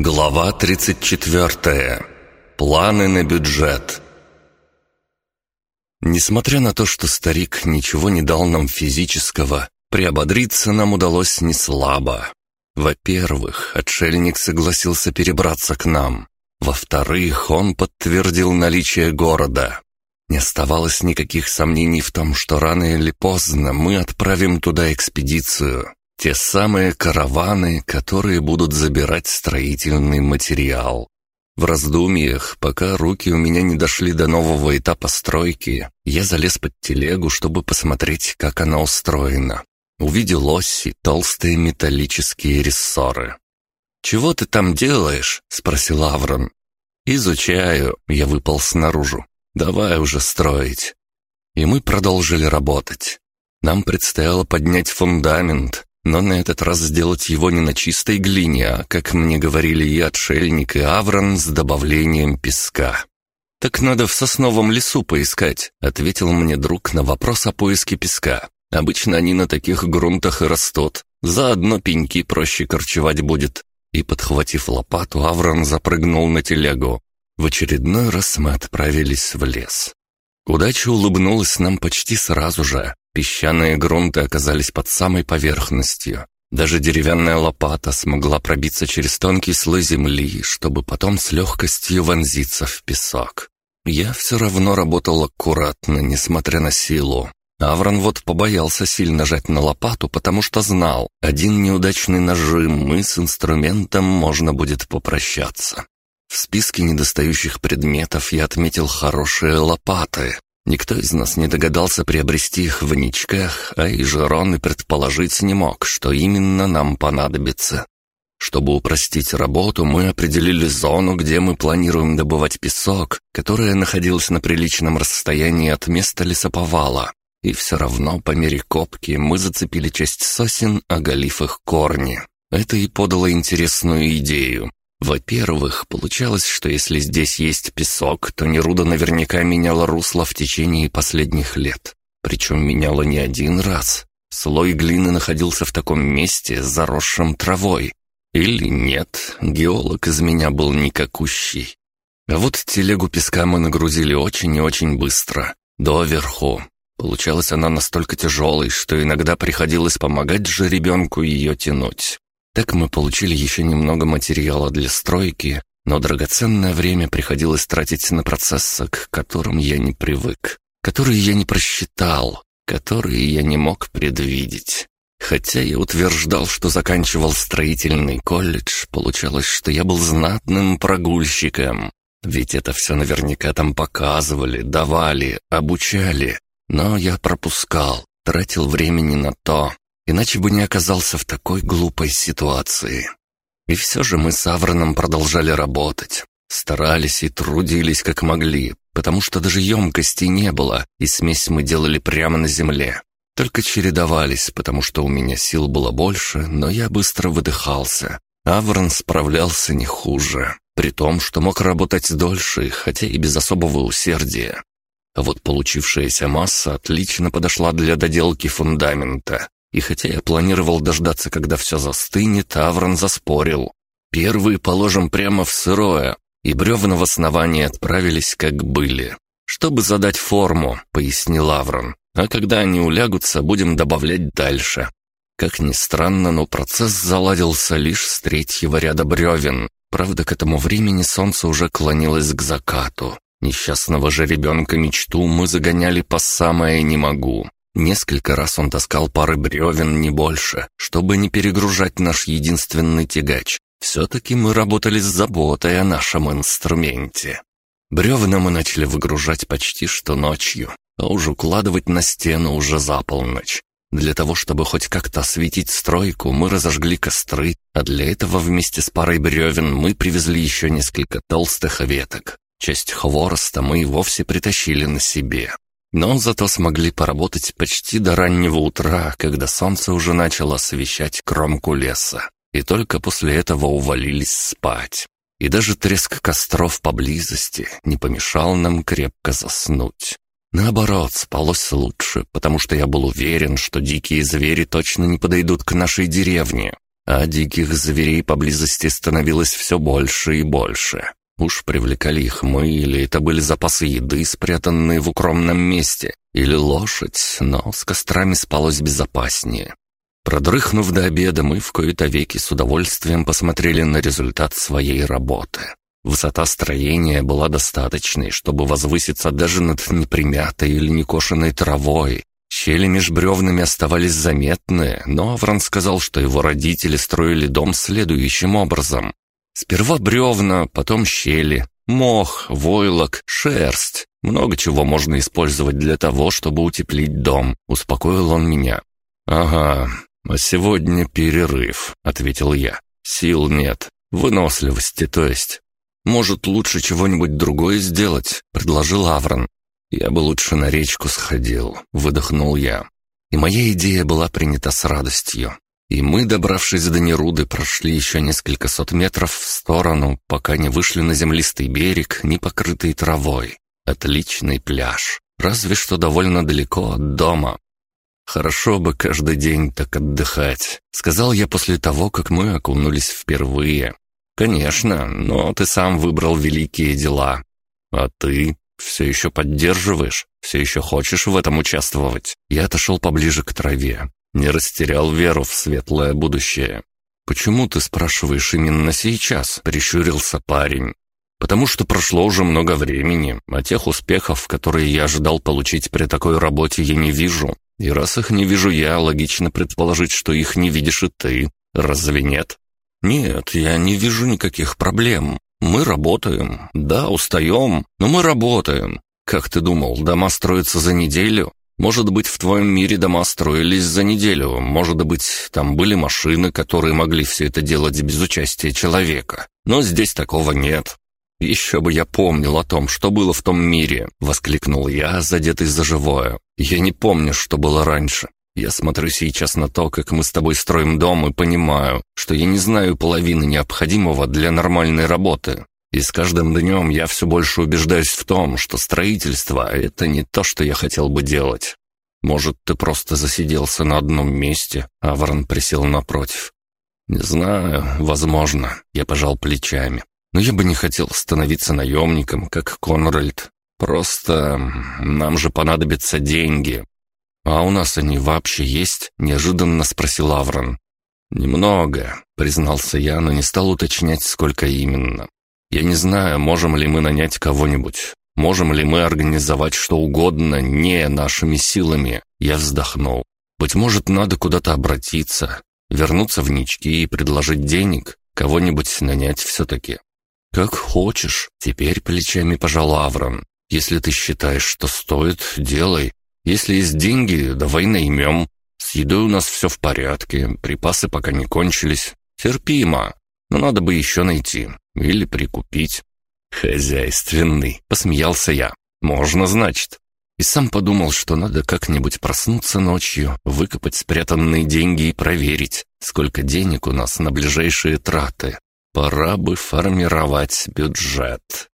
Глава 34. Планы на бюджет. Несмотря на то, что старик ничего не дал нам физического, приободриться нам удалось не слабо. Во-первых, отшельник согласился перебраться к нам. Во-вторых, он подтвердил наличие города. Не оставалось никаких сомнений в том, что рано или поздно мы отправим туда экспедицию. Те самые караваны, которые будут забирать строительный материал. В раздумьях, пока руки у меня не дошли до нового этапа стройки, я залез под телегу, чтобы посмотреть, как она устроена. Увидел оси, толстые металлические рессоры. «Чего ты там делаешь?» — спросил Аврон. «Изучаю», — я выпал снаружи. «Давай уже строить». И мы продолжили работать. Нам предстояло поднять фундамент, но на этот раз сделать его не на чистой глине, а, как мне говорили и отшельник, и аврон с добавлением песка. «Так надо в сосновом лесу поискать», — ответил мне друг на вопрос о поиске песка. «Обычно они на таких грунтах и растут. Заодно пеньки проще корчевать будет». И, подхватив лопату, Аврон запрыгнул на телегу. В очередной раз мы отправились в лес. Удача улыбнулась нам почти сразу же. Песчаные грунты оказались под самой поверхностью. Даже деревянная лопата смогла пробиться через тонкий слой земли, чтобы потом с легкостью вонзиться в песок. Я все равно работал аккуратно, несмотря на силу. Аврон вот побоялся сильно жать на лопату, потому что знал, один неудачный нажим и с инструментом можно будет попрощаться. В списке недостающих предметов я отметил хорошие лопаты. Никто из нас не догадался приобрести их в ничках, а и Жерон и предположить не мог, что именно нам понадобится. Чтобы упростить работу, мы определили зону, где мы планируем добывать песок, которая находилась на приличном расстоянии от места лесоповала. И все равно по мере копки мы зацепили часть сосен, оголив их корни. Это и подало интересную идею. Во-первых, получалось, что если здесь есть песок, то Неруда наверняка меняла русло в течение последних лет. Причем меняла не один раз. Слой глины находился в таком месте, заросшем травой. Или нет, геолог из меня был никакущий. А вот телегу песка мы нагрузили очень и очень быстро, доверху. Получалась она настолько тяжелой, что иногда приходилось помогать же ребенку ее тянуть. Так мы получили еще немного материала для стройки, но драгоценное время приходилось тратить на процессы, к которым я не привык, которые я не просчитал, которые я не мог предвидеть. Хотя я утверждал, что заканчивал строительный колледж, получалось, что я был знатным прогульщиком. Ведь это все наверняка там показывали, давали, обучали. Но я пропускал, тратил времени на то, иначе бы не оказался в такой глупой ситуации. И все же мы с Авроном продолжали работать. Старались и трудились как могли, потому что даже емкости не было, и смесь мы делали прямо на земле. Только чередовались, потому что у меня сил было больше, но я быстро выдыхался. Аврон справлялся не хуже, при том, что мог работать дольше, хотя и без особого усердия. А вот получившаяся масса отлично подошла для доделки фундамента. И хотя я планировал дождаться, когда все застынет, Аврон заспорил. Первые положим прямо в сырое, и бревна в основании отправились как были. «Чтобы задать форму», — пояснил Аврон. «А когда они улягутся, будем добавлять дальше». Как ни странно, но процесс заладился лишь с третьего ряда бревен. Правда, к этому времени солнце уже клонилось к закату. Несчастного же ребенка мечту мы загоняли по самое «не могу». Несколько раз он таскал пары бревен, не больше, чтобы не перегружать наш единственный тягач. Все-таки мы работали с заботой о нашем инструменте. Бревна мы начали выгружать почти что ночью, а уж укладывать на стену уже за полночь. Для того, чтобы хоть как-то осветить стройку, мы разожгли костры, а для этого вместе с парой бревен мы привезли еще несколько толстых веток. Часть хвороста мы и вовсе притащили на себе. Но зато смогли поработать почти до раннего утра, когда солнце уже начало освещать кромку леса. И только после этого увалились спать. И даже треск костров поблизости не помешал нам крепко заснуть. Наоборот, спалось лучше, потому что я был уверен, что дикие звери точно не подойдут к нашей деревне. а диких зверей поблизости становилось все больше и больше. Уж привлекали их мы, или это были запасы еды, спрятанные в укромном месте, или лошадь, но с кострами спалось безопаснее. Продрыхнув до обеда, мы в кои-то веки с удовольствием посмотрели на результат своей работы. Высота строения была достаточной, чтобы возвыситься даже над непримятой или некошенной травой. Щели меж бревнами оставались заметные, но Аврон сказал, что его родители строили дом следующим образом. Сперва бревна, потом щели, мох, войлок, шерсть. Много чего можно использовать для того, чтобы утеплить дом, успокоил он меня. «Ага, а сегодня перерыв», — ответил я. «Сил нет, выносливости, то есть». «Может, лучше чего-нибудь другое сделать?» — предложил Аврон. «Я бы лучше на речку сходил», — выдохнул я. И моя идея была принята с радостью. И мы, добравшись до Неруды, прошли еще несколько сот метров в сторону, пока не вышли на землистый берег, не покрытый травой. Отличный пляж, разве что довольно далеко от дома. «Хорошо бы каждый день так отдыхать», — сказал я после того, как мы окунулись впервые. «Конечно, но ты сам выбрал великие дела. А ты все еще поддерживаешь? Все еще хочешь в этом участвовать?» Я отошел поближе к траве. Не растерял веру в светлое будущее. «Почему ты спрашиваешь именно сейчас?» — прищурился парень. «Потому что прошло уже много времени, а тех успехов, которые я ожидал получить при такой работе, я не вижу. И раз их не вижу я, логично предположить, что их не видишь и ты. Разве нет?» «Нет, я не вижу никаких проблем. Мы работаем. Да, устаем, но мы работаем. Как ты думал, дома строятся за неделю? Может быть, в твоем мире дома строились за неделю. Может быть, там были машины, которые могли все это делать без участия человека. Но здесь такого нет. «Еще бы я помнил о том, что было в том мире!» — воскликнул я, задетый за живое. «Я не помню, что было раньше. Я смотрю сейчас на то, как мы с тобой строим дом, и понимаю, что я не знаю половины необходимого для нормальной работы. И с каждым днем я все больше убеждаюсь в том, что строительство — это не то, что я хотел бы делать. Может, ты просто засиделся на одном месте?» Аврон присел напротив. «Не знаю, возможно». Я пожал плечами. «Но я бы не хотел становиться наемником, как Конральд. Просто нам же понадобятся деньги, «А у нас они вообще есть?» — неожиданно спросил Аврон. «Немного», — признался я, но не стал уточнять, сколько именно. «Я не знаю, можем ли мы нанять кого-нибудь. Можем ли мы организовать что угодно не нашими силами?» Я вздохнул. «Быть может, надо куда-то обратиться, вернуться в нички и предложить денег, кого-нибудь нанять все-таки». «Как хочешь», — теперь плечами пожал Аврон. «Если ты считаешь, что стоит, делай. Если есть деньги, давай наймем. С едой у нас все в порядке, припасы пока не кончились. Терпимо, но надо бы еще найти. Или прикупить». «Хозяйственный», — посмеялся я. «Можно, значит». И сам подумал, что надо как-нибудь проснуться ночью, выкопать спрятанные деньги и проверить, сколько денег у нас на ближайшие траты. Пора бы формировать бюджет.